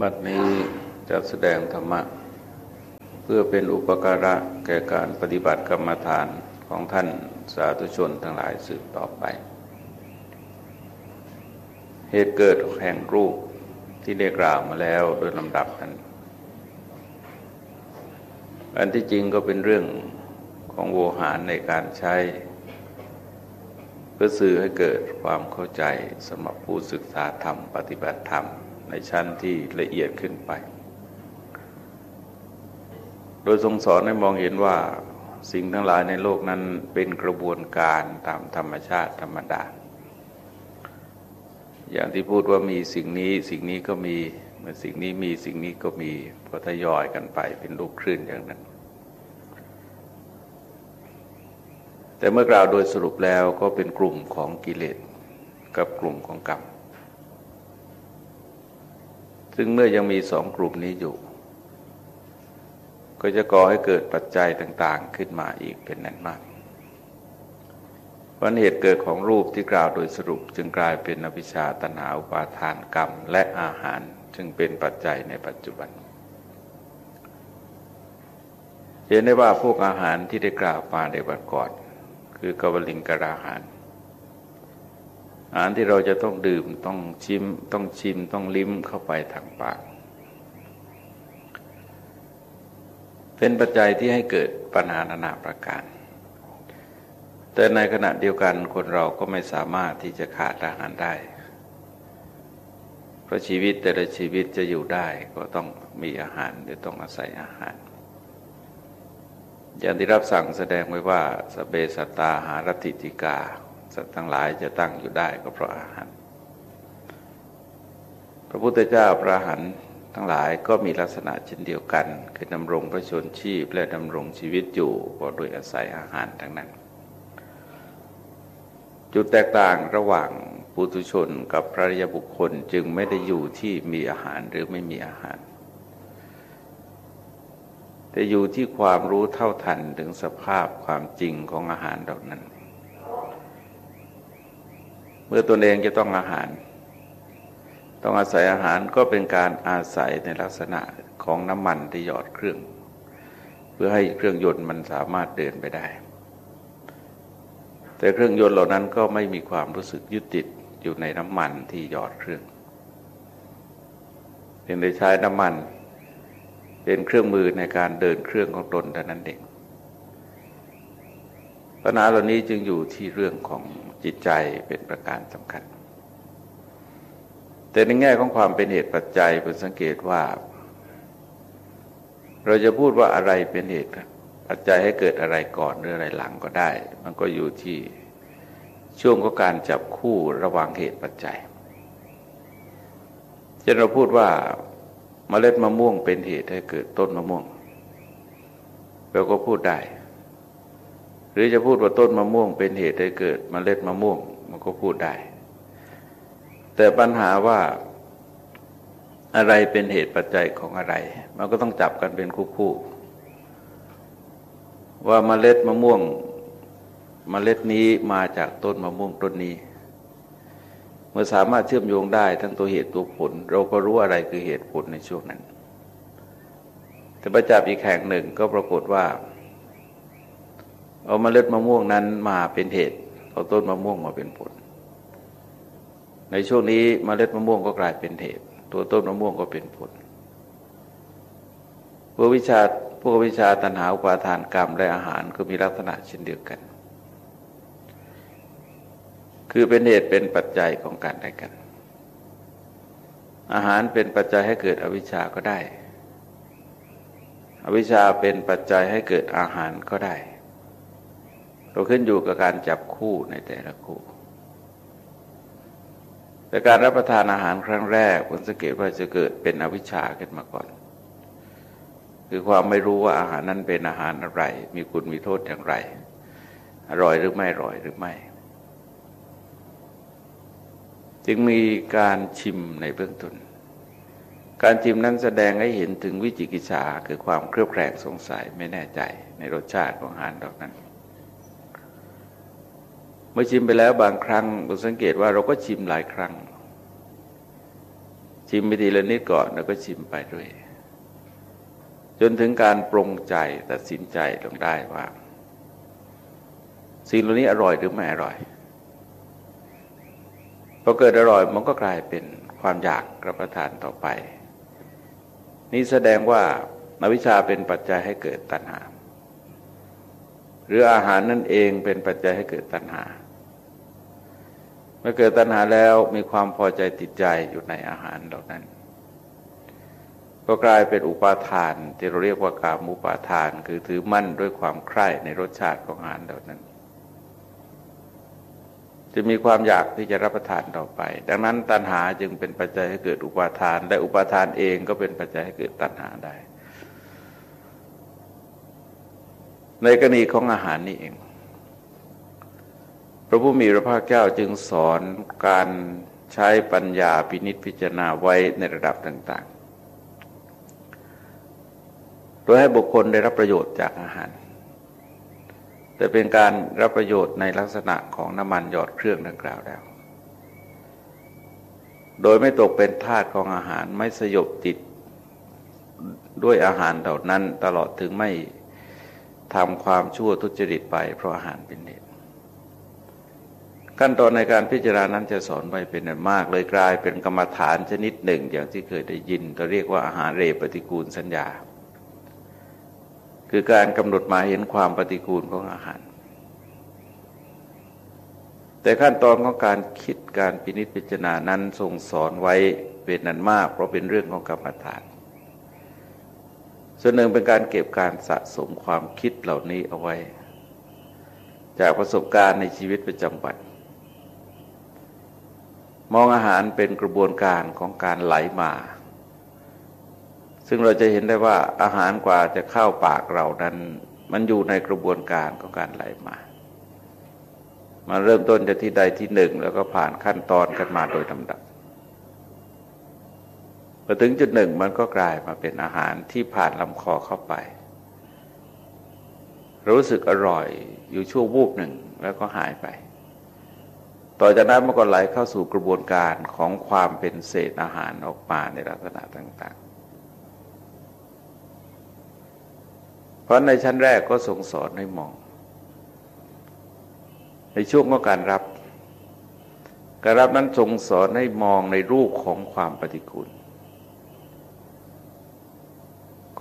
บัดนี้จะแสดงธรรมะ เพื่อเป็นอุปการะแก่การปฏิบัติกรรมฐานของท่านสาธุชนทั้งหลายสืบต่อไป เหตุเกิดแห่งรูปที่ได้กล่าวมาแล้วโดยลำดับนั้น อันที่จริงก็เป็นเรื่องของโวหารในการใช้ เพื่อสื่อให้เกิดความเข้าใจสำหรับผู้ศึกษาธรรมปฏิบัติธรรม ในชั้นที่ละเอียดขึ้นไป โดยทรงสอนให้มองเห็นว่าสิ่งทั้งหลายในโลกนั้นเป็นกระบวนการตามธรรมชาติธรรมดา อย่างที่พูดว่ามีสิ่งนี้สิ่งนี้ก็มีเมื่อสิ่งนี้มีสิ่งนี้ก็มีพอทยอยกันไปเป็นลูกคลื่นอย่างนั้น แต่เมื่อกล่าวโดยสรุปแล้วก็เป็นกลุ่มของกิเลสกับกลุ่มของกรรม ซึ่งเมื่อยังมีสองกลุ่มนี้อยู่ ก็จะก่อให้เกิดปัจจัยต่าง ๆ ขึ้นมาอีกเป็นนั้นมากวันเหตุเกิดของรูปที่กล่าวโดยสรุป จึงกลายเป็นอภิชาตนาอุปาทานกรรมและอาหารจึงเป็นปัจจัยในปัจจุบัน เห็นได้ว่าพวกอาหารที่ได้กล่าวมาในวันก่อน คือกวลิงกราหาร อาหารที่เราจะต้องดื่มต้องชิม ต้องชิมต้องลิ้มเข้าไปทางปาก เป็นปัจจัยที่ให้เกิดปัญหานานาประการ แต่ในขณะเดียวกันคนเราก็ไม่สามารถที่จะขาดอาหารได้ เพราะชีวิตแต่ละชีวิตจะอยู่ได้ก็ต้องมีอาหารหรือต้องอาศัยอาหารอย่างที่รับสั่งแสดงไว้ว่าสเบสตาหารติติกา สัตว์ทั้งหลายจะตั้งอยู่ได้ก็เพราะอาหาร พระพุทธเจ้าพระหันทั้งหลายก็มีลักษณะเช่นเดียวกัน คือดำรงพระชนชีพและดำรงชีวิตอยู่ก็โดยอาศัยอาหารทั้งนั้น จุดแตกต่างระหว่างปุถุชนกับพระริยบุคคลจึงไม่ได้อยู่ที่มีอาหารหรือไม่มีอาหาร แต่อยู่ที่ความรู้เท่าทันถึงสภาพความจริงของอาหารเหล่านั้น เมื่อตนเองจะต้องอาหาร ต้องอาศัยอาหารก็เป็นการอาศัยในลักษณะของน้ำมันที่หยอดเครื่อง เพื่อให้เครื่องยนต์มันสามารถเดินไปได้ แต่เครื่องยนต์เหล่านั้นก็ไม่มีความรู้สึกยึดติดอยู่ในน้ำมันที่หยอดเครื่องเพียงได้ใช้น้ำมันเป็นเครื่องมือในการเดินเครื่องของตนแต่านั้นเอง ปัญหาเหล่านี้จึงอยู่ที่เรื่องของจิตใจเป็นประการสำคัญ แต่ในแง่ของความเป็นเหตุปัจจัยเป็นสังเกตว่า เราจะพูดว่าอะไรเป็นเหตุปัจจัยให้เกิดอะไรก่อนหรืออะไรหลังก็ได้ มันก็อยู่ที่ช่วงของการจับคู่ระหว่างเหตุปัจจัยเช่นเราพูดว่าเมล็ดมะม่วงเป็นเหตุให้เกิดต้นมะม่วงเราก็พูดได้ หรือจะพูดว่าต้นมะม่วงเป็นเหตุให้เกิดมเมล็ดมะม่วงมันก็พูดได้ แต่ปัญหาว่าอะไรเป็นเหตุปัจจัยของอะไร มันก็ต้องจับกันเป็นคู่ๆว่ามาเมล็ดมะม่วงมเมล็ดนี้มาจากต้นมะม่วงต้นนี้ เมื่อสามารถเชื่อมโยงได้ทั้งตัวเหตุตัวผล เราก็รู้อะไรคือเหตุผลในช่วงนั้น แต่ประจับอีกแห่งหนึ่งก็ปรากฏว่า เอาเมล็ดมะม่วงนั้นมาเป็นเหตุเอาต้นมะม่วงมาเป็นผล ในช่วงนี้มเมล็ดมะม่วงก็กลายเป็นเหตุ ตัวต้นมะม่วงก็เป็นผลพวกวิชาพวกวิชาตัณหาอุปาทานกรรมและอาหารก็มีลักษณะเช่นเดียวกัน คือเป็นเหตุเป็นปัจจัยของการได้กัน อาหารเป็นปัจจัยให้เกิดอวิชชาก็ได้ อวิชชาเป็นปัจจัยให้เกิดอาหารก็ได้ เราขึ้นอยู่กับการจับคู่ในแต่ละคู่ แต่การรับประทานอาหารครั้งแรกผลสังเกตว่าจะเกิดเป็นอวิชชาขึ้นมาก่อน คือความไม่รู้ว่าอาหารนั้นเป็นอาหารอะไร มีคุณมีโทษอย่างไร อร่อยหรือไม่อร่อยหรือไม่ จึงมีการชิมในเบื้องต้นการชิมนั้นแสดงให้เห็นถึงวิจิกิจฉาคือความเครือบแคลงสงสัยไม่แน่ใจในรสชาติของอาหารดอกนั้น เมื่อชิมไปแล้วบางครั้งเราสังเกตว่าเราก็ชิมหลายครั้ง ชิมไปทีละนิดก่อนแล้วก็ชิมไปด้วย จนถึงการปรงใจตัดสินใจลงได้ว่า สิ่งเหล่านี้อร่อยหรือไม่อร่อยพอเกิดอร่อยมันก็กลายเป็นความอยากรับประทานต่อไป นี่แสดงว่าอวิชชาเป็นปัจจัยให้เกิดตัณหา หรืออาหารนั่นเองเป็นปัจจัยให้เกิดตัณหา เมื่อเกิดตัณหาแล้วมีความพอใจติดใจอยู่ในอาหารเหล่านั้น ก็กลายเป็นอุปาทาน ที่เราเรียกว่ากามุปาทาน คือถือมั่นด้วยความใคร่ในรสชาติของอาหารเหล่านั้น จะมีความอยากที่จะรับประทานต่อไป ดังนั้นตัณหาจึงเป็นปัจจัยให้เกิดอุปาทาน และอุปาทานเองก็เป็นปัจจัยให้เกิดตัณหาได้ ในกรณีของอาหารนี่เอง พระผู้มีพระภาคเจ้าจึงสอนการใช้ปัญญาพินิษพิจารณาไว้ในระดับต่าง ๆ โดยให้บุคคลได้รับประโยชน์จากอาหาร แต่เป็นการรับประโยชน์ในลักษณะของน้ำมันหยอดเครื่องดังกล่าวแล้ว โดยไม่ตกเป็นทาสของอาหารไม่สยบติดด้วยอาหารเหล่านั้นตลอดถึงไม่ทำความชั่วทุจริตไปเพราะอาหารเป็นเหตุ ขั้นตอนในการพิจารณานั้นจะสอนไวเป็นมาก เลยกลายเป็นกรรมฐานชนิดหนึ่ง อย่างที่เคยได้ยินก็เรียกว่าอาหารเรปฏิกูลสัญญา คือการกำหนดหมายเห็นความปฏิกูลของอาหาร แต่ขั้นตอนของการคิดการพินิจพิจารณานั้นทรงสอนไว้เป็นนันมาก เพราะเป็นเรื่องของกรรมฐาน ส่วนหนึ่งเป็นการเก็บการสะสมความคิดเหล่านี้เอาไว้ จากประสบการณ์ในชีวิตประจำวัน มองอาหารเป็นกระบวนการของการไหลมา ซึ่งเราจะเห็นได้ว่าอาหารกว่าจะเข้าปากเรานั้น มันอยู่ในกระบวนการของการไหลมา มาเริ่มต้นจากที่ใดที่หนึ่ง แล้วก็ผ่านขั้นตอนกันมาโดยลำดับพอถึงจุดหนึ่งมันก็กลายมาเป็นอาหารที่ผ่านลำคอเข้าไป รู้สึกอร่อยอยู่ชั่ววูบหนึ่งแล้วก็หายไป ต่อจากนั้นมันก็ไหลเข้าสู่กระบวนการของความเป็นเศษอาหารออกมาในลักษณะต่าง ๆ เพราะในชั้นแรกก็ทรงสอนให้มอง ในช่วงของการรับการรับนั้นทรงสอนให้มองในรูปของความปฏิกูล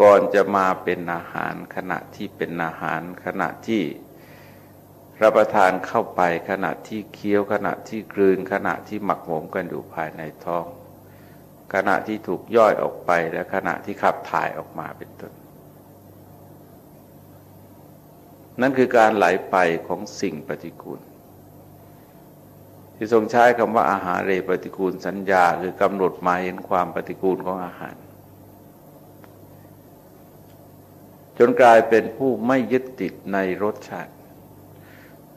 ก่อนจะมาเป็นอาหารขณะที่เป็นอาหารขณะที่ รับประทานเข้าไปขณะที่เคี้ยวขณะที่กลืนขณะที่หมักหมมกันอยู่ภายในท้อง ขณะที่ถูกย่อยออกไปและขณะที่ขับถ่ายออกมาเป็นต้น นั่นคือการไหลไปของสิ่งปฏิกูล ที่ทรงใช้คำว่าอาหารเรปฏิกูลสัญญาคือกำหนดมาเห็นความปฏิกูลของอาหาร จนกลายเป็นผู้ไม่ยึดติดในรสชาติ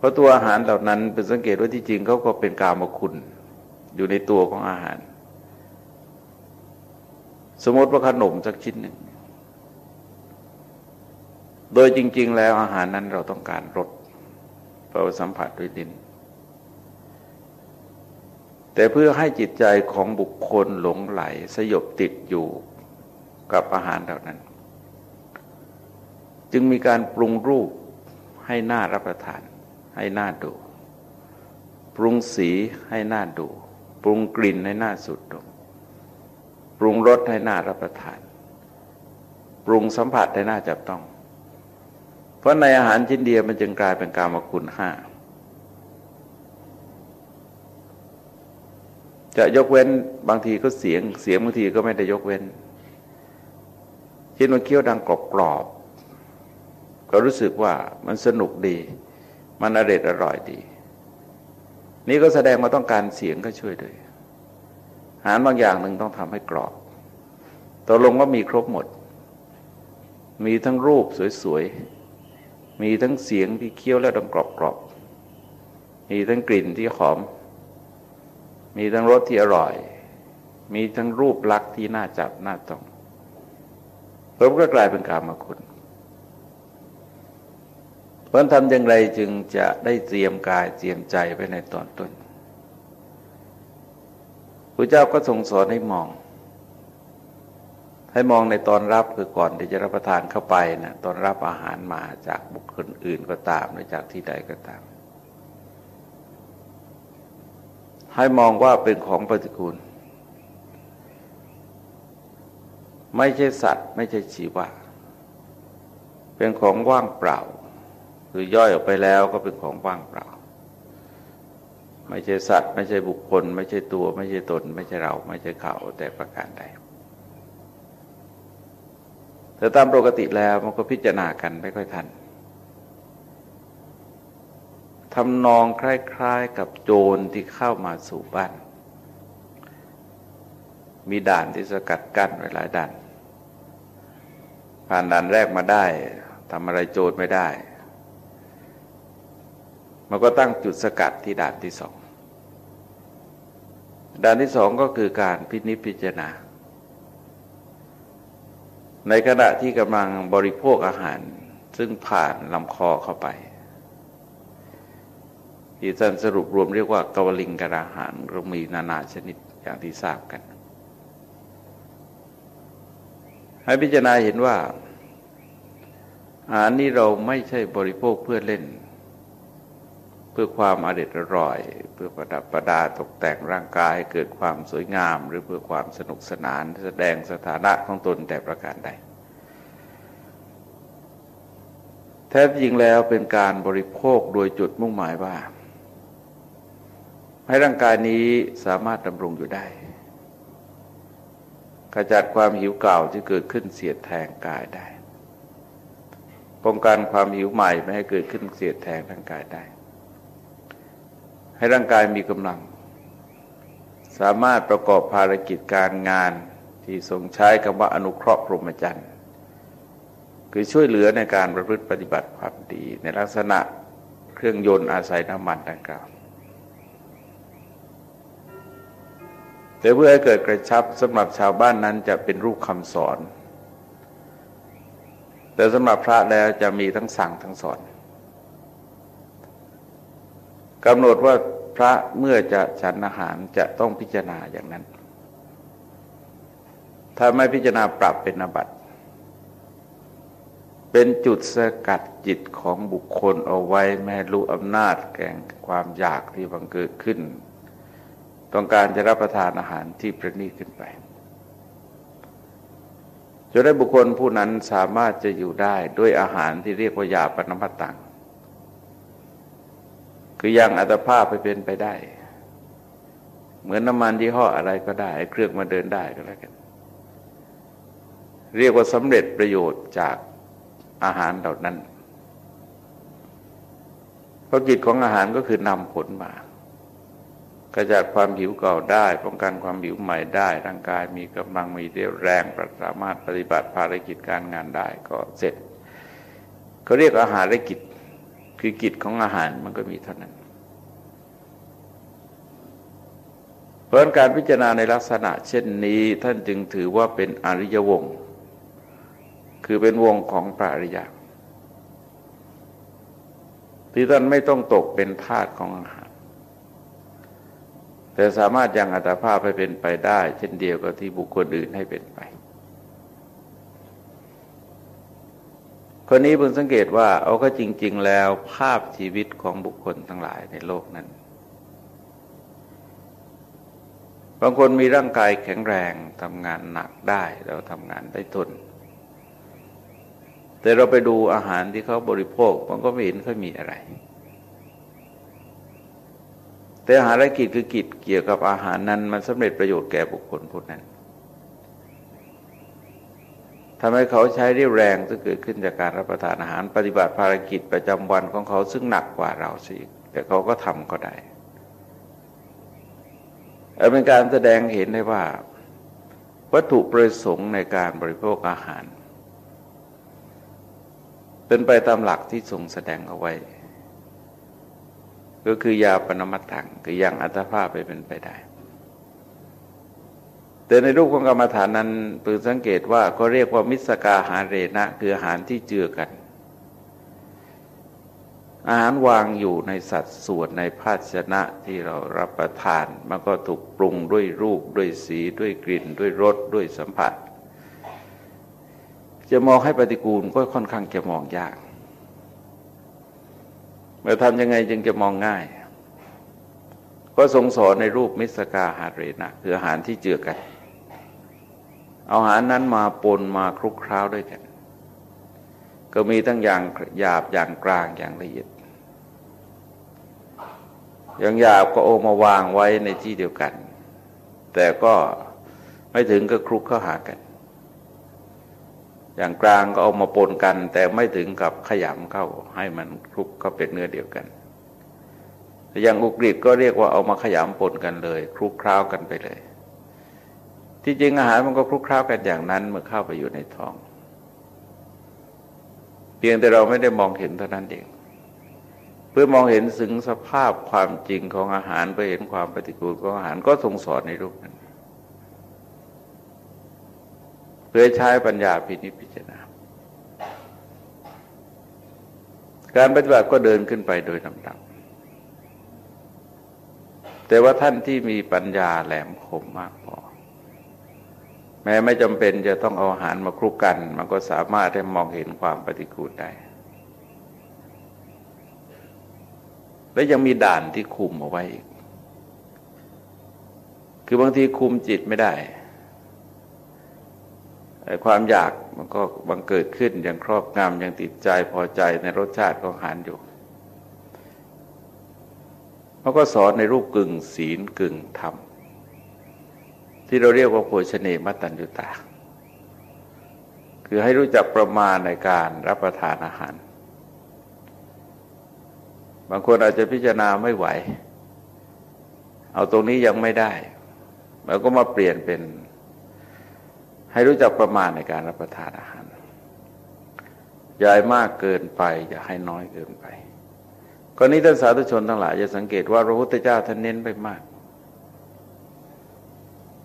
เพราะตัวอาหารเหล่านั้นเป็นสังเกตว่าที่จริงเขาก็เป็นกามคุณ อยู่ในตัวของอาหาร สมมติว่าขนมสักชิ้นหนึ่งโดยจริง ๆ แล้วอาหารนั้นเราต้องการรสเพราะสัมผัสด้วยดิน แต่เพื่อให้จิตใจของบุคคลหลงไหลสยบติดอยู่กับอาหารเหล่านั้น จึงมีการปรุงรูปให้น่ารับประทาน ให้หน่าดู ปรุงสีให้หน่าดู ปรุงกลิ่นให้หน่าสุดดมปรุงรสให้หน่ารับประทาน ปรุงสัมผัสให้หน่าจับต้อง เพราะในอาหารชิ้นเดียวมันจึงกลายเป็นกามคุณห้าจะยกเว้นบางทีก็เสียง เสียงบางทีก็ไม่ได้ยกเว้นชิ้นมันเคี้ยวดังกรอบกรอบก็รู้สึกว่ามันสนุกดี มันอร่อยอร่อยดี นี่ก็แสดงว่าต้องการเสียงก็ช่วยด้วยอาหารบางอย่างหนึ่งต้องทำให้กรอบตกลงว่ามีครบหมด มีทั้งรูปสวยๆ มีทั้งเสียงที่เคี้ยวแล้วดังกรอบกรอบมีทั้งกลิ่นที่หอม มีทั้งรสที่อร่อย มีทั้งรูปลักษณ์ที่น่าจับน่าต้องเพราะก็กลายเป็นกามคุณ เพราะทำอย่างไรจึงจะได้เตรียมกายเตรียมใจไว้ในตอนต้นพระเจ้าก็ทรงสอนให้มอง ให้มองในตอนรับคือก่อนที่จะรับประทานเข้าไปนะตอนรับอาหารมาจากบุคคลอื่นก็ตามหรือจากที่ใดก็ตาม ให้มองว่าเป็นของปฏิกูล ไม่ใช่สัตว์ ไม่ใช่ชีวะ เป็นของว่างเปล่า คือย่อยออกไปแล้วก็เป็นของว่างเปล่า ไม่ใช่สัตว์ ไม่ใช่บุคคล ไม่ใช่ตัว ไม่ใช่ตน ไม่ใช่เรา ไม่ใช่เขาแต่ประการใดแต่ตามปกติแล้วมันก็พิจารณากันไม่ค่อยทันทำนองคล้าย ๆ กับโจรที่เข้ามาสู่บ้าน มีด่านที่สกัดกั้นไว้หลายด่าน ผ่านด่านแรกมาได้ทำอะไรโจรไม่ได้ มันก็ตั้งจุดสกัดที่ด่านที่สองด่านที่สองก็คือการพินิจพิจารณา ในขณะที่กำลังบริโภคอาหารซึ่งผ่านลำคอเข้าไปที่ท่านสรุปรวมเรียกว่ากวลิงกราหารเรามีนานาชนิดอย่างที่ทราบกัน ให้พิจารณาเห็นว่าอาหารนี้เราไม่ใช่บริโภคเพื่อเล่น เพื่อความอร็ดอร่อย เพื่อประดับประดาตกแต่งร่างกายเกิดความสวยงาม หรือเพื่อความสนุกสนานแสดงสถานะของตนแต่ประการใดแท้จริงแล้วเป็นการบริโภคโดยจุดมุ่งหมายว่า ให้ร่างกายนี้สามารถดำรงอยู่ได้ขจัดความหิวเก่าที่เกิดขึ้นเสียดแทงกายได้ป้องกันความหิวใหม่ไม่ให้เกิดขึ้นเสียดแทงร่างกายได้ ให้ร่างกายมีกำลัง สามารถประกอบภารกิจการงานที่ทรงใช้คำว่าอนุเคราะห์พรหมจรรย์คือช่วยเหลือในการประพฤติปฏิบัติความดี ในลักษณะเครื่องยนต์อาศัยน้ำมันดังกล่าวแต่เพื่อให้เกิดกระชับสำหรับชาวบ้านนั้นจะเป็นรูปคำสอน แต่สำหรับพระแล้วจะมีทั้งสั่งทั้งสอน กำหนดว่าพระเมื่อจะฉันอาหารจะต้องพิจารณาอย่างนั้น ถ้าไม่พิจารณาปรับเป็นอบัตเป็นจุดสกัดจิตของบุคคลเอาไว้แม่รู้อำนาจแก่งความอยากที่บังเกิดขึ้น ต้องการจะรับประทานอาหารที่ประณีตขึ้นไปจะได้บุคคลผู้นั้นสามารถจะอยู่ได้ด้วยอาหารที่เรียกว่ายาปนมัตตัง คือยังอัตภาพไปเป็นไปได้ เหมือนน้ำมันยี่ห้ออะไรก็ได้ เครื่องมาเดินได้ก็แล้วกัน เรียกว่าสำเร็จประโยชน์จากอาหารเหล่านั้นเพราะกิจของอาหารก็คือนำผลมากระจัดความหิวเก่าได้ป้องกันความหิวใหม่ได้ร่างกายมีกำลังมีเรี่ยวแรงสามารถปฏิบัติภารกิจการงานได้ก็เสร็จเขาเรียกอาหารกิจ คือกิจของอาหารมันก็มีเท่านั้น เพราะการพิจารณาในลักษณะเช่นนี้ท่านจึงถือว่าเป็นอริยวงศ์คือเป็นวงของพระอริยะที่ท่านไม่ต้องตกเป็นทาสของอาหาร แต่สามารถยังอัตภาพให้เป็นไปได้ เช่นเดียวกับที่บุคคลอื่นให้เป็นไป คนนี้เพิ่งสังเกตว่าเอาก็จริง ๆ แล้วภาพชีวิตของบุคคลทั้งหลายในโลกนั้น บางคนมีร่างกายแข็งแรงทำงานหนักได้แล้วทำงานได้ทนแต่เราไปดูอาหารที่เขาบริโภคมันก็ไม่เห็นเขามีอะไร แต่อาหารกิจคือกิจเกี่ยวกับอาหารนั้นมันสำเร็จประโยชน์แก่บุคคลผู้นั้น ทำให้เขาใช้เรี่ยวแรงที่เกิดขึ้นจากการรับประทานอาหาร ปฏิบัติภารกิจประจำวันของเขาซึ่งหนักกว่าเราสิแต่เขาก็ทำก็ได้เป็นการแสดงเห็นได้ว่า วัตถุประสงค์ในการบริโภคอาหาร เป็นไปตามหลักที่ทรงแสดงเอาไว้ ก็คือยาปนมัตถัง คือยังอัตภาพไปเป็นไปได้ แต่ในรูปของกรรมฐานนั้นพึงสังเกตว่าก็เรียกว่ามิสกาหารเรนะคืออาหารที่เจือกัน อาหารวางอยู่ในสัดส่วนในภาชนะที่เรารับประทาน มันก็ถูกปรุงด้วยรูปด้วยสีด้วยกลิ่น ด้วยรสด้วยสัมผัส จะมองให้ปฏิกูลก็ค่อนข้างจะมองยากเมื่อทำยังไงจึงจะมองง่าย ก็ทรงสอนในรูปมิสกาหาเรนะคืออาหารที่เจือกัน เอาอาหารนั้นมาปนมาคลุกคล้าด้วยกัน ก็มีทั้งอย่างหยาบอย่างกลางอย่างละเอียด อย่างหยาบก็โอมาวางไว้ในที่เดียวกัน แต่ก็ไม่ถึงกับคลุกเข้าหากัน อย่างกลางก็เอามาปนกัน แต่ไม่ถึงกับขยำเข้าให้มันคลุกก็เป็นเนื้อเดียวกันอย่างอุกฤษก็เรียกว่าเอามาขยำปนกันเลยคลุกคล้ากันไปเลย ที่จริงอาหารมันก็คลุกคล้ากันอย่างนั้นเมื่อเข้าไปอยู่ในท้อง เพียงแต่เราไม่ได้มองเห็นเท่านั้นเอง เพื่อมองเห็นถึงสภาพความจริงของอาหารเพื่อเห็นความปฏิกูลของอาหารก็ทรงสอนในรูปนั้นเพื่อใช้ปัญญาพินิจพิจารณาการปฏิบัติก็เดินขึ้นไปโดยลำดับแต่ว่าท่านที่มีปัญญาแหลมคมมาก แม้ไม่จำเป็นจะต้องเอาอาหารมาคลุกกัน มันก็สามารถได้มองเห็นความปฏิกูลได้ และยังมีด่านที่คุมเอาไว้อีก คือบางทีคุมจิตไม่ได้ ความอยากมันก็บังเกิดขึ้นอย่างครอบงำอย่างติดใจพอใจในรสชาติของอาหารอยู่เขาก็สอนในรูปกึ่งศีลกึ่งธรรม ที่เราเรียกว่าโภชเนมัตตัญญุตา คือให้รู้จักประมาณในการรับประทานอาหาร บางคนอาจจะพิจารณาไม่ไหว เอาตรงนี้ยังไม่ได้แล้วก็มาเปลี่ยนเป็น ให้รู้จักประมาณในการรับประทานอาหารอย่าให้มากเกินไป อย่าให้น้อยเกินไปกรณีท่านสาธุชนทั้งหลายจะสังเกตว่าพระพุทธเจ้าท่านเน้นไปมาก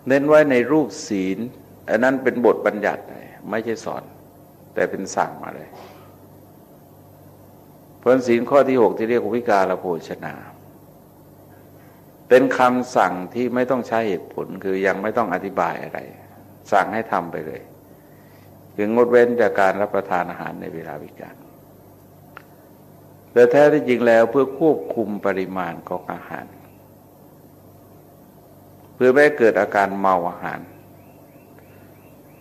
เน้นไว้ในรูปศีล อันนั้นเป็นบทบัญญัติไม่ใช่สอน แต่เป็นสั่งมาเลยผลศีลข้อที่หกที่เรียกวิกาลโภชนา เป็นคำสั่งที่ไม่ต้องใช้เหตุผลคือยังไม่ต้องอธิบายอะไร สั่งให้ทำไปเลย คืองดเว้นจากการรับประทานอาหารในเวลาวิกาลแต่แท้ที่จริงแล้วเพื่อควบคุมปริมาณของอาหาร เพื่อไม่ให้เกิดอาการเมาอาหาร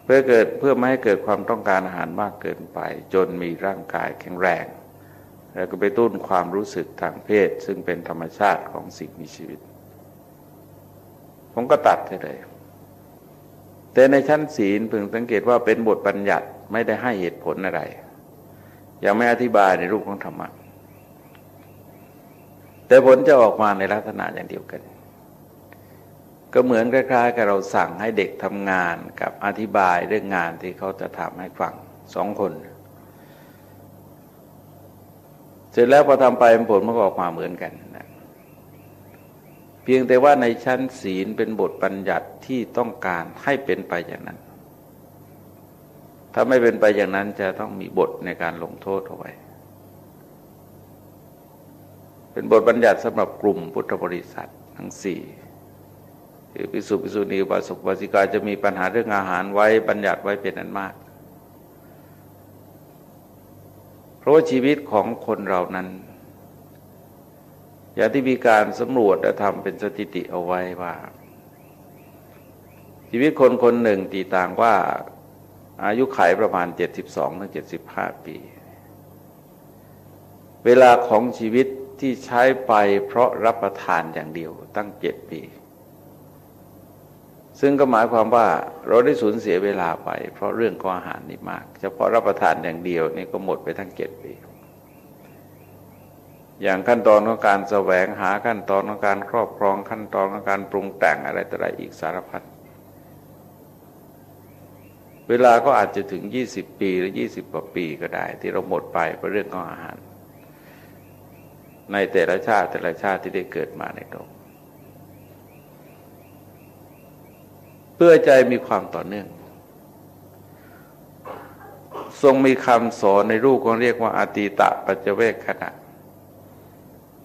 เพื่อเกิดเพื่อไม่ให้เกิดความต้องการอาหารมากเกินไป จนมีร่างกายแข็งแรง แล้วก็ไปตุ้นความรู้สึกทางเพศ ซึ่งเป็นธรรมชาติของสิ่งมีชีวิต ผมก็ตัดเลย แต่ในชั้นศีลพึงสังเกตว่าเป็นบทบัญญัติไม่ได้ให้เหตุผลอะไร ยังไม่อธิบายในรูปของธรรมะแต่ผลจะออกมาในลักษณะอย่างเดียวกัน ก็เหมือนคล้ายๆ กับเราสั่งให้เด็กทำงานกับอธิบายเรื่องงานที่เขาจะทำให้ฟังสองคน เสร็จแล้วพอทำไปผลมันก็ออกมาเหมือนกันเพียงแต่ว่าในชั้นศีลเป็นบทบัญญัติที่ต้องการให้เป็นไปอย่างนั้น ถ้าไม่เป็นไปอย่างนั้นจะต้องมีบทในการลงโทษเอาไว้ เป็นบทบัญญัติสำหรับกลุ่มพุทธบริษัททั้งสี่ คือพิสุพิสุณีบาสุกบาสิกาจะมีปัญหาเรื่องอาหารไว้บัญญัติไว้เป็นอันมาก เพราะว่าชีวิตของคนเรานั้นอย่างที่มีการสำรวจและทำเป็นสถิติเอาไว้ว่า ชีวิตคนคนหนึ่งตีต่างว่าอายุขัยประมาณ 72ถึง75 ปี เวลาของชีวิตที่ใช้ไปเพราะรับประทานอย่างเดียวตั้งเจ็ดปี ซึ่งก็หมายความว่าเราได้สูญเสียเวลาไป เพราะเรื่องของอาหารนี่มาก เฉพาะรับประทานอย่างเดียวนี่ก็หมดไปทั้งเจ็ดปี อย่างขั้นตอนของการแสวงหาขั้นตอนของการครอบครองขั้นตอนของการปรุงแต่งอะไรต่ออะไรอีกสารพัดเวลาก็อาจจะถึง 20 ปีหรือ 20กว่าปีก็ได้ ที่เราหมดไปเพราะเรื่องของอาหาร ในแต่ละชาติแต่ละชาติที่ได้เกิดมาในโลก เพื่อใจมีความต่อเนื่อง ทรงมีคำสอนในรูปของเรียกว่าอาตีตะปัจเวกขณะ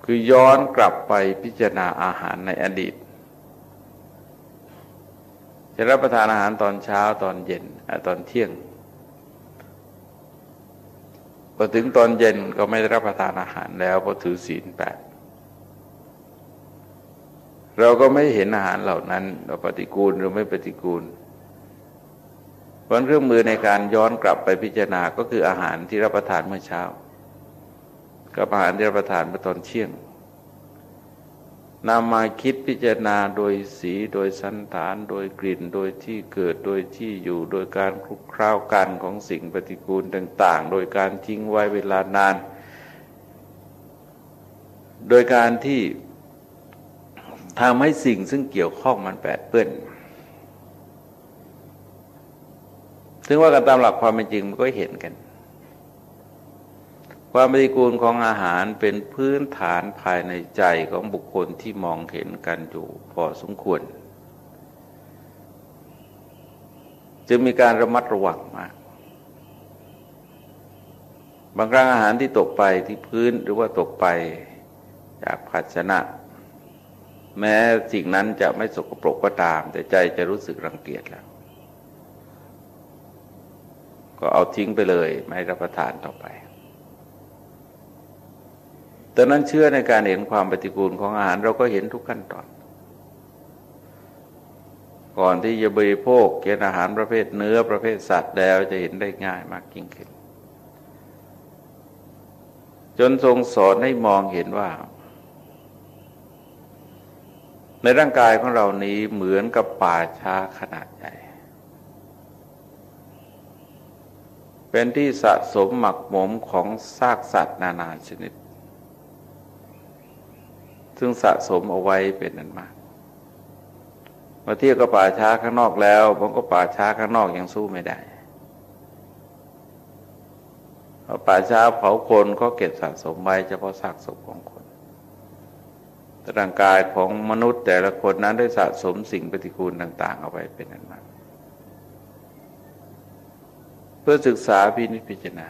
คือย้อนกลับไปพิจารณาอาหารในอดีต จะรับประทานอาหารตอนเช้าตอนเย็นตอนเที่ยงพอถึงตอนเย็นก็ไม่ได้รับประทานอาหารแล้วพราะถือศีลแปด เราก็ไม่เห็นอาหารเหล่านั้น เราปฏิกูลหรือไม่ปฏิกูลเพราะเครื่องมือในการย้อนกลับไปพิจารณาก็คืออาหารที่รับประทานเมื่อเช้า กับอาหารที่รับประทานเมื่อตอนเที่ยงนำมาคิดพิจารณาโดยสีโดยสันฐาน โดยกลิ่น โดยที่เกิดโดยที่อยู่โดยการคลุกคล้ากันของสิ่งปฏิกูลต่าง ๆ โดยการทิ้งไว้เวลานาน โดยการที่ ทำให้สิ่งซึ่งเกี่ยวข้องมันแปดเปื้อนซึ่งว่ากันตามหลักความเป็นจริงมันก็เห็นกัน ความปฏิกูลของอาหารเป็นพื้นฐานภายในใจของบุคคลที่มองเห็นกันอยู่พอสมควร จึงมีการระมัดระวังมาก บางครั้งอาหารที่ตกไปที่พื้นหรือว่าตกไปจากภาชนะ แม้สิ่งนั้นจะไม่สกปรกก็ตาม แต่ใจจะรู้สึกรังเกียจแล้ว ก็เอาทิ้งไปเลยไม่รับประทานต่อไปต่นั้นเชื่อในการเห็นความปฏิกูลของอาหารเราก็เห็นทุกขั้นตอน ก่อนที่จะบริโภคเกินอาหารประเภทเนื้อประเภทสัตว์แล้วจะเห็นได้ง่ายมากยิ่งขึ้น จนทรงสอนให้มองเห็นว่า ในร่างกายของเรานี้เหมือนกับป่าช้าขนาดใหญ่ เป็นที่สะสมหมักหมมของซากสัตว์นานาชนิด ซึ่งสะสมเอาไว้เป็นนั้นมากมาเทียบกับป่าช้าข้างนอกแล้วผมก็ป่าช้าข้างนอกยังสู้ไม่ได้พราะป่าช้าเผาคนก็เก็บสะสมไว้เฉพาะซากศพของคน ร่างกายของมนุษย์แต่ละคนนั้นได้สะสมสิ่งปฏิกูลต่าง ๆ เอาไว้เป็นนั้นมาก เพื่อศึกษาพินิจพิจารณา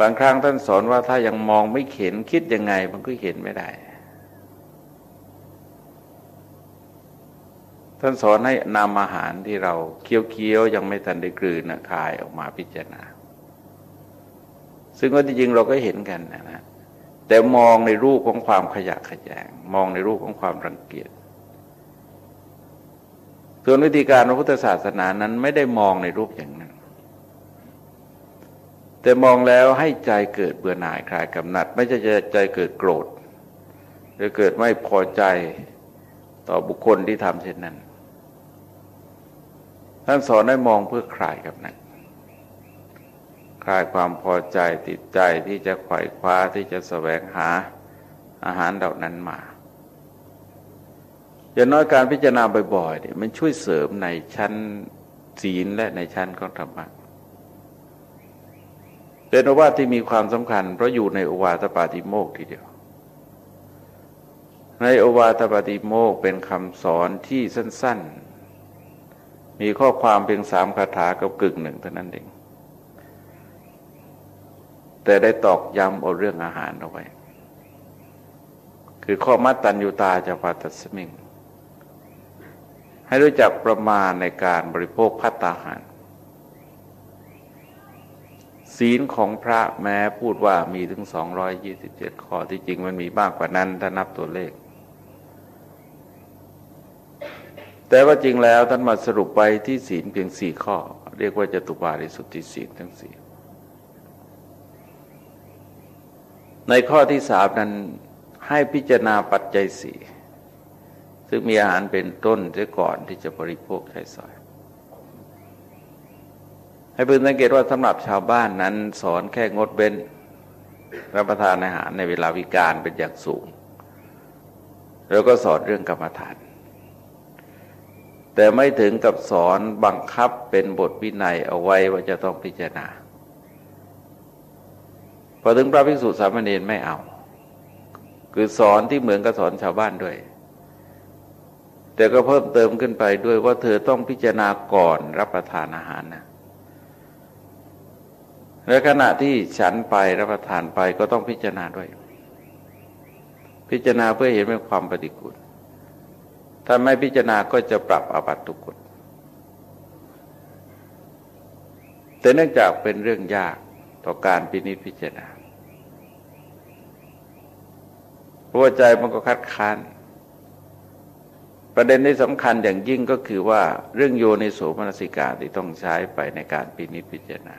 บางครั้งท่านสอนว่าถ้ายังมองไม่เห็นคิดยังไงมันก็เห็นไม่ได้ ท่านสอนให้นำอาหารที่เราเคี้ยวๆยังไม่ทันได้กลืนนะคายออกมาพิจารณา ซึ่งว่าจริงเราก็เห็นกันนะนะ แต่มองในรูปของความขยะขยง มองในรูปของความรังเกียจส่วนวิธีการพระพุทธศาสนานั้นไม่ได้มองในรูปอย่างนั้น แต่มองแล้วให้ใจเกิดเบื่อหน่ายคลายกำหนัด ไม่ใช่ใจเกิดโกรธ หรือเกิดไม่พอใจต่อบุคคลที่ทำเช่นนั้น ท่านสอนให้มองเพื่อคลายกำหนัด คลายความพอใจติดใจที่จะไขว่คว้าที่จะแสวงหาอาหารเหล่านั้นมาอย่างน้อยการพิจารณาบ่อยๆเนี่ยมันช่วยเสริมในชั้นศีลและในชั้นของธรรมะเป็นอวาทที่มีความสำคัญ เพราะอยู่ในอวาทปาติโมกทีเดียว ในอวาทปาติโมกเป็นคำสอนที่สั้น ๆ มีข้อความเพียงสามคาถากับกึ่งหนึ่งเท่านั้นเอง แต่ได้ตอกย้ำเอาเรื่องอาหารเอาไว้ คือข้อมัตตัญญูตาจะปาตัสมิง ให้รู้จักประมาณในการบริโภคพัตตาหาร ศีลของพระแม้พูดว่ามีถึง 227 ข้อที่จริงมันมีมากกว่านั้นถ้านับตัวเลข แต่ว่าจริงแล้วท่านมาสรุปไปที่ศีลเพียงสี่ข้อ เรียกว่าจตุบาริสุทธิศีลทั้งสี่ ในข้อที่สามนั้นให้พิจารณาปัจจัยสี่ซึ่งมีอาหารเป็นต้นเสียก่อนที่จะบริโภคใช้สอย ให้พึงสังเกตว่าสำหรับชาวบ้านนั้นสอนแค่งดเว้นรับประทานอาหารในเวลาวิการเป็นอย่างสูง แล้วก็สอนเรื่องกรรมฐาน แต่ไม่ถึงกับสอนบังคับเป็นบทวินัยเอาไว้ว่าจะต้องพิจารณา อถึงพระภิกษุสามเณรไม่เอา คือสอนที่เหมือนกับสอนชาวบ้านด้วย แต่ก็เพิ่มเติมขึ้นไปด้วยว่าเธอต้องพิจารณาก่อนรับประทานอาหารนะในขณะที่ฉันไปรับประทานไปก็ต้องพิจารณาด้วย พิจารณาเพื่อเห็นเป็นความปฏิกูลถ้าไม่พิจารณาก็จะปรับอาบัตทุกข์แต่เนื่องจากเป็นเรื่องยากต่อการพินิจพิจารณา เพราะใจมันก็คัดค้าน ประเด็นที่สำคัญอย่างยิ่งก็คือว่าเรื่องโยในโสมนสิกาที่ต้องใช้ไปในการพินิจพิจารณา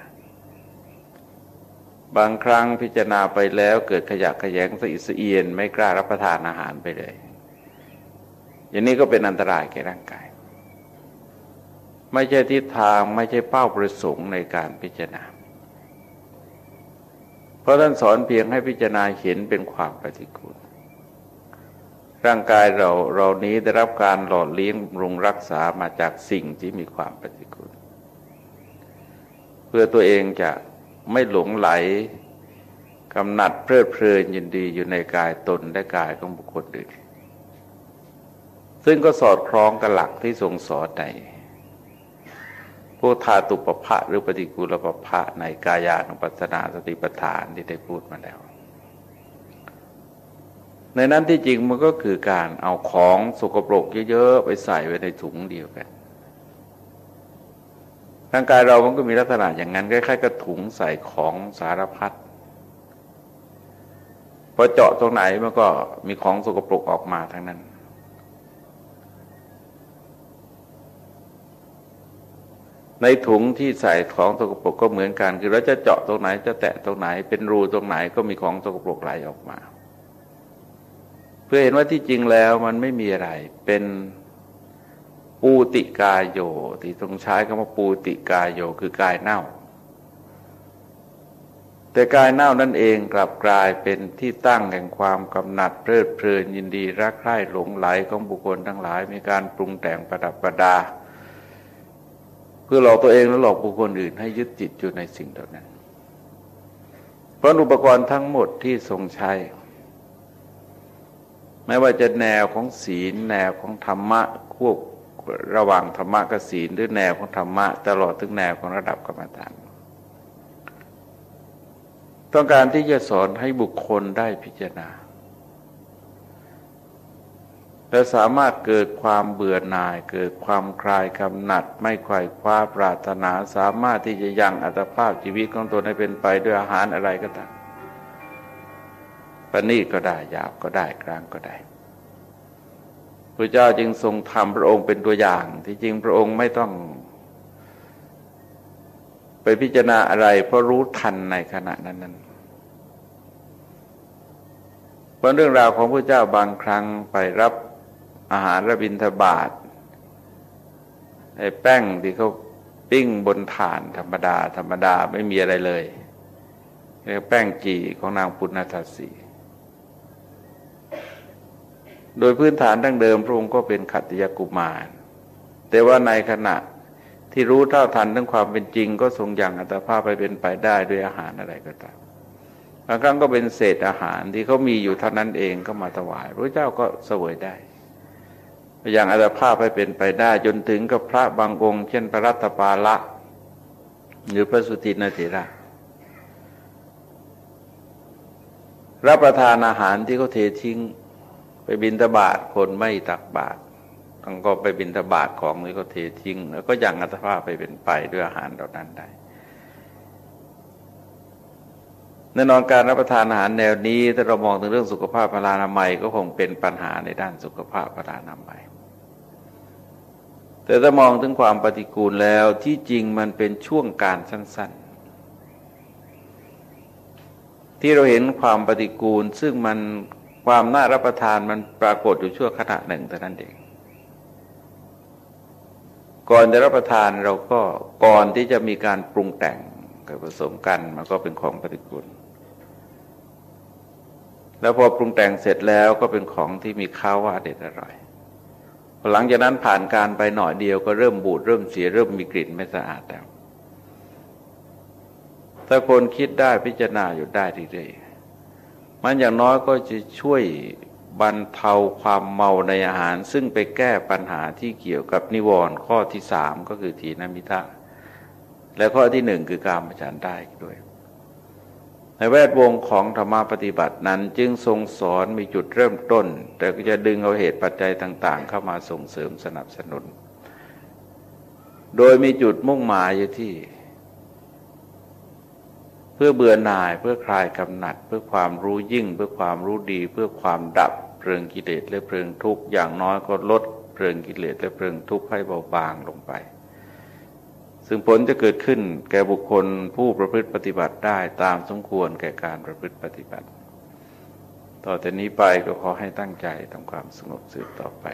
บางครั้งพิจารณาไปแล้วเกิดขยะขยงสะอิดสะเอียน ไม่กล้ารับประทานอาหารไปเลย อย่างนี้ก็เป็นอันตรายแก่ร่างกาย ไม่ใช่ทิศทางไม่ใช่เป้าประสงค์ในการพิจารณาเพราะท่านสอนเพียงให้พิจารณาเห็นเป็นความปฏิกูล ร่างกายเราเรานี้ได้รับการหล่อเลี้ยงรุงรักษามาจากสิ่งที่มีความปฏิกูลเพื่อตัวเองจะไม่หลงไหลกำหนัดเพลิดเพลินยินดีอยู่ในกายตนและกายของบุคคลอื่น ซึ่งก็สอดคล้องกับหลักที่ทรงสอนในพวกธาตุปภะหรือปฏิกูลปภะในกายานุปัสสนาสติปัฏฐานที่ได้พูดมาแล้ว ในนั้นที่จริงมันก็คือการเอาของสกปรกเยอะๆไปใส่ไว้ในถุงเดียวกันร่างกายเรามันก็มีลักษณะอย่างนั้นคล้ายๆกับถุงใส่ของสารพัดพอเจาะตรงไหนมันก็มีของสกปรกออกมาทั้งนั้น ในถุงที่ใส่ของสกปรกก็เหมือนกัน คือเราจะเจาะตรงไหนจะแตะตรงไหนเป็นรูตรงไหนก็มีของสกปรกไหลออกมา พื่อเห็นว่าที่จริงแล้วมันไม่มีอะไร เป็นปูติกายโยที่ต้องใช้คำว่าปูติกายโยคือกายเน่า แต่กายเน่านั่นเองกลับกลายเป็นที่ตั้งแห่งความกำหนัดเพลิดเพลินยินดีรักใคร่หลงไหลของบุคคลทั้งหลาย มีการปรุงแต่งประดับประดา เพื่อหลอกตัวเองและหลอกบุคคลอื่นให้ยึดจิตอยู่ในสิ่งเหล่านั้น เพราะอุปกรณ์ทั้งหมดที่ทรงใช้ ไม่ว่าจะแนวของศีลแนวของธรรมะควบระหว่างธรรมะกับศีลหรือแนวของธรรมะ ตลอดถึงแนวของระดับกรรมฐานต้องการที่จะสอนให้บุคคลได้พิจารณา และสามารถเกิดความเบื่อหน่าย เกิดความคลายกำหนัด ไม่ไขว่คว้าปรารถนา สามารถที่จะยังอัตภาพชีวิตของตนให้เป็นไปด้วยอาหารอะไรก็ตาม ปณีก็ได้ยาวก็ได้กลางก็ได้พระเจ้าจึงทรงทำพระองค์เป็นตัวอย่าง ที่จริงพระองค์ไม่ต้อง ไปพิจารณาอะไร เพราะรู้ทันในขณะนั้นนั้นเพราะเรื่องราวของพระเจ้าบางครั้งไปรับอาหารระบินทบาทไอ้แป้งที่เขาปิ้งบนฐานธรรมดา ธรรมดาไม่มีอะไรเลยเรียกแป้งจีของนางปุณณทัศสี โดยพื้นฐานดั้งเดิมพระองค์ก็เป็นขัตติยกุมาร แต่ว่าในขณะที่รู้เท่าทันทั้งความเป็นจริง ก็ทรงยังอัตภาพไปเป็นไปได้ด้วยอาหารอะไรก็ตามบางครั้งก็เป็นเศษอาหารที่เขามีอยู่เท่านั้นเองก็มาถวายพระเจ้าก็เสวยได้ อย่างอัตภาพให้เป็นไปได้จนถึงกับพระบางองค์ เช่นพระรัตปาละ หรือพระสุตินาเถระรับประทานอาหารที่เขาเททิ้ง บินทบาทคนไม่ตักบาตรต้องก็ไปบินทบาทของนี้ก็เททิ้ง แล้วก็ยังอัตภาพไปเป็นไปด้วยอาหารเหล่านั้นได้แน่นอนการรับประทานอาหารแนวนี้ถ้าเรามองถึงเรื่องสุขภาพพลานามัยก็คงเป็นปัญหาในด้านสุขภาพพลานามัยแต่ถ้ามองถึงความปฏิกูลแล้วที่จริงมันเป็นช่วงการสั้น ๆ ที่เราเห็นความปฏิกูลซึ่งมัน ความน่ารับประทานมันปรากฏอยู่ชั่วขณะหนึ่งแต่นั้นเอง ก่อนจะรับประทานเราก็ก่อนที่จะมีการปรุงแต่งกับผสมกันมันก็เป็นของปฏิกูลแล้วพอปรุงแต่งเสร็จแล้วก็เป็นของที่มีข้าวว่าเด็ดอร่อย หลังจากนั้นผ่านการไปหน่อยเดียวก็เริ่มบูดเริ่มเสียเริ่มมีกลิ่นไม่สะอาดแล้วถ้าคนคิดได้พิจารณาอยู่ได้เรื่อยๆ มันอย่างน้อยก็จะช่วยบรรเทาความเมาในอาหาร ซึ่งไปแก้ปัญหาที่เกี่ยวกับนิวรณ์ข้อที่สามก็คือทีนมิทะและข้อที่หนึ่งคือการประชันได้ด้วย ในแวดวงของธรรมปฏิบัตินั้นจึงทรงสอนมีจุดเริ่มต้น แต่ก็จะดึงเอาเหตุปัจจัยต่าง ๆ เข้ามาส่งเสริมสนับสนุน โดยมีจุดมุ่งหมายอยู่ที่ พื่อเบื่อหน่ายเพื่อคลายกำหนัด เพื่อความรู้ยิ่ง เพื่อความรู้ดี เพื่อความดับเพลิงกิเลสและเพลิงทุกข์อย่างน้อยก็ลดเพลิงกิเลสและเพลิงทุกข์ให้เบาบางลงไป ซึ่งผลจะเกิดขึ้นแก่บุคคลผู้ประพฤติปฏิบัติได้ตามสมควรแก่การประพฤติปฏิบัติ ต่อแต่นี้ไปก็ขอให้ตั้งใจทำความสงบสืบต่อไป